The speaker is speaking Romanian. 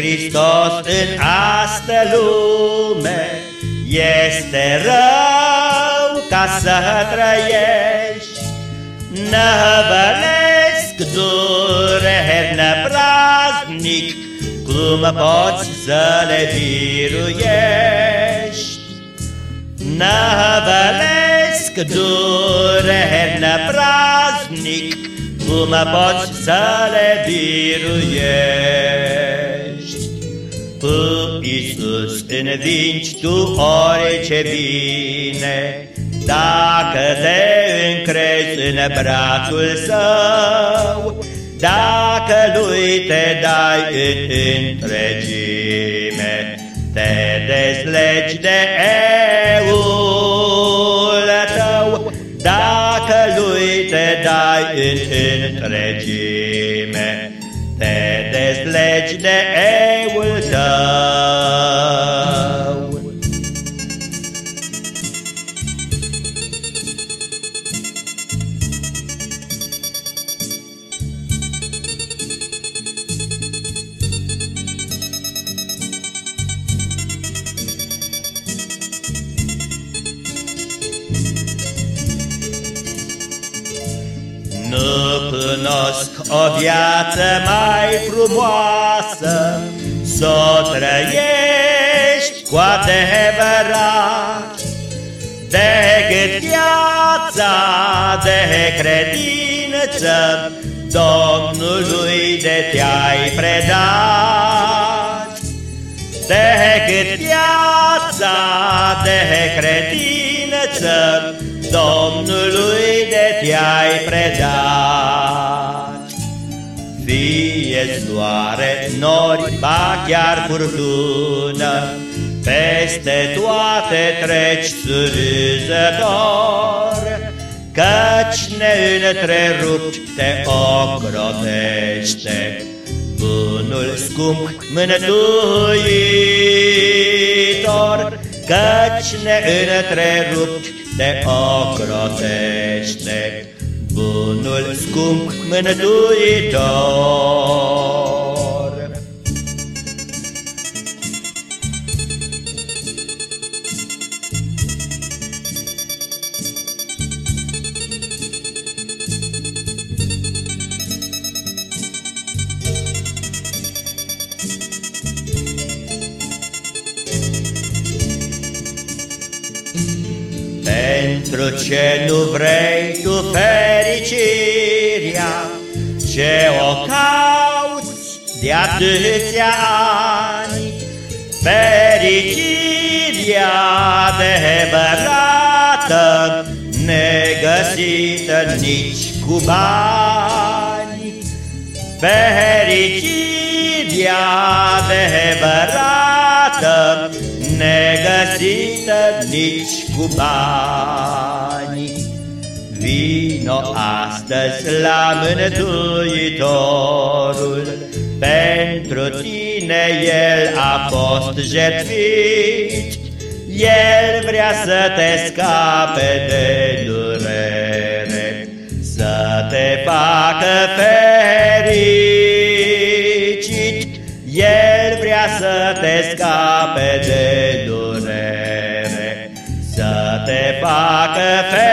Hristos în astă lume, este rău ca să trăiești. Năvălesc dureri praznic, cum poți să le biruiești. Năvălesc dureri praznic, cum poți să le biruiești. Cu Iisus învingi tu orice bine, Dacă te încrezi în brațul său, Dacă lui te dai în întregime, Te dezlegi de eul în întregime, Te dezlegi de eul tău. Nu cunosc o viață mai frumoasă S-o trăiești cu adevărat. Decât viața de credință Domnului de te-ai predat. Decât viața de credință Domnului de te-ai predat. Fie soare, nori, ba chiar furtună, Peste toate treci surâzător, Căci neîntrerupt te ocrotește Bunul scump mânătuitor, Căci neîntrerupt te ocrotește bunul scump mântuitor. Pentru ce nu vrei tu fericirea, Ce o cauți de atâția ani, Fericirea adevărată, Negăsită nici cu bani. Fericirea adevărată, negăsită nici cu bani. Vino astăzi la Mântuitorul, pentru tine El a fost jertfit, El vrea să te scape de durere, să te facă fericit, El vrea să te scape de